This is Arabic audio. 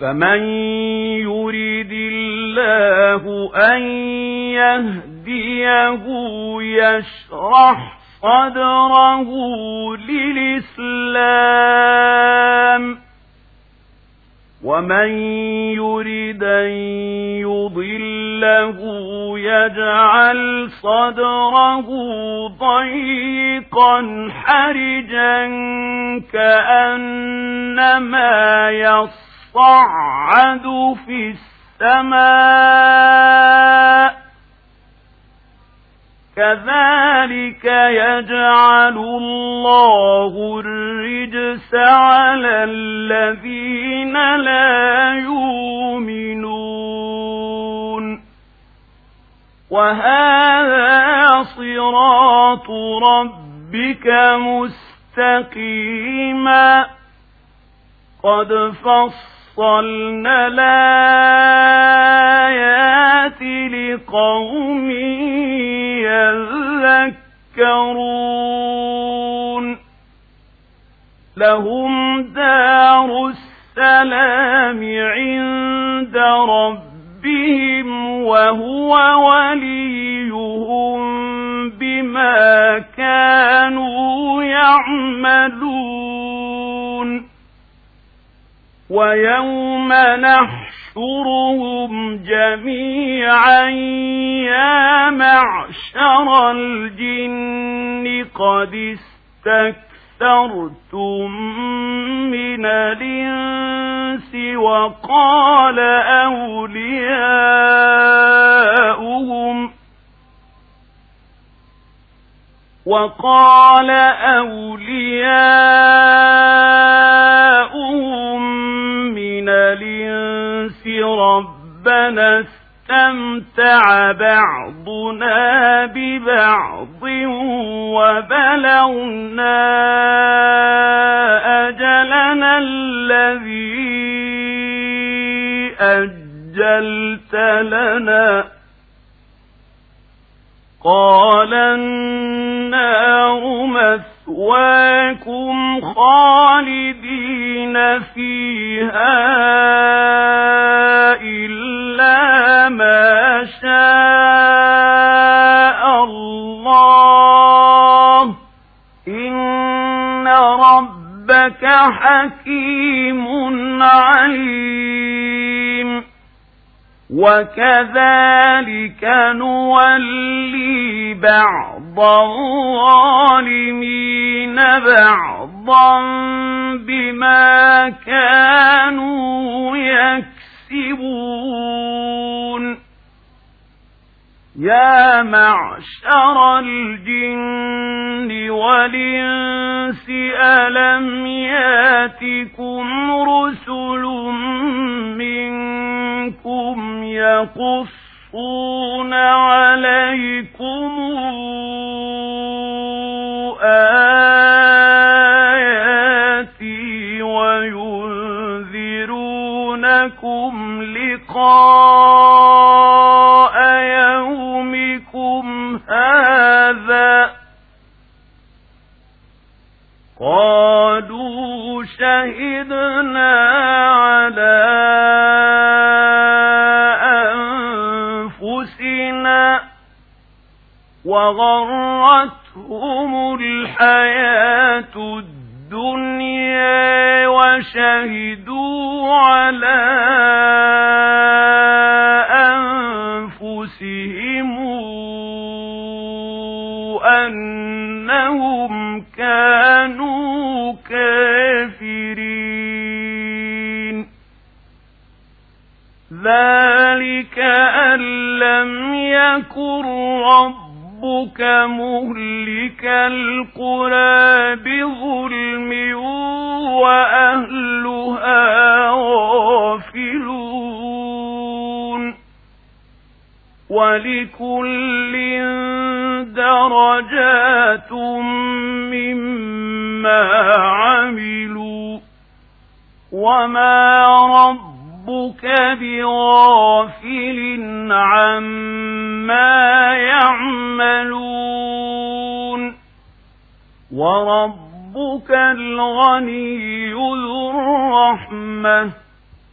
فمن يريد الله أن يهديه يشرح صدره للإسلام. ومن يريد أن يضله يجعل صدره ضيقا حرجا كأنما يصعد في السماء كذلك يجعل الله الرجس على الذين لا يؤمنون. وهذا صراط ربك مستقيما. قد فصلنا الآيات لقوم يذكرون لهم دار السلام عند ربهم وهو وليهم بما كانوا يعملون ويوم نحشرهم جميعا يا معشر الجن قد استكثرتم من الإنس وقال أولياؤهم وقال أولياؤهم ربنا استمتع بعضنا ببعض وبلغنا أجلنا الذي أجلت لنا. قال النار مثواكم خالدين فيها إن ربك حكيم عليم وكذلك نولي بعض الظالمين بعضا بما كانوا يكسبون يا معشر الجن والإنس ألم ياتكم رسل منكم يقصون عليكم آياتي وينذرونكم لقاء يومكم هذا وغرتهم الحياة الدنيا وشهدوا على أنفسهم أنهم كانوا كافرين. ذلك أن لم يكن ربك مهلك القرى بظلم وأهلها غافلون ولكل درجات مما عملوا وما ربك بغافل عما يعملون وربك الغني ذو الرحمة.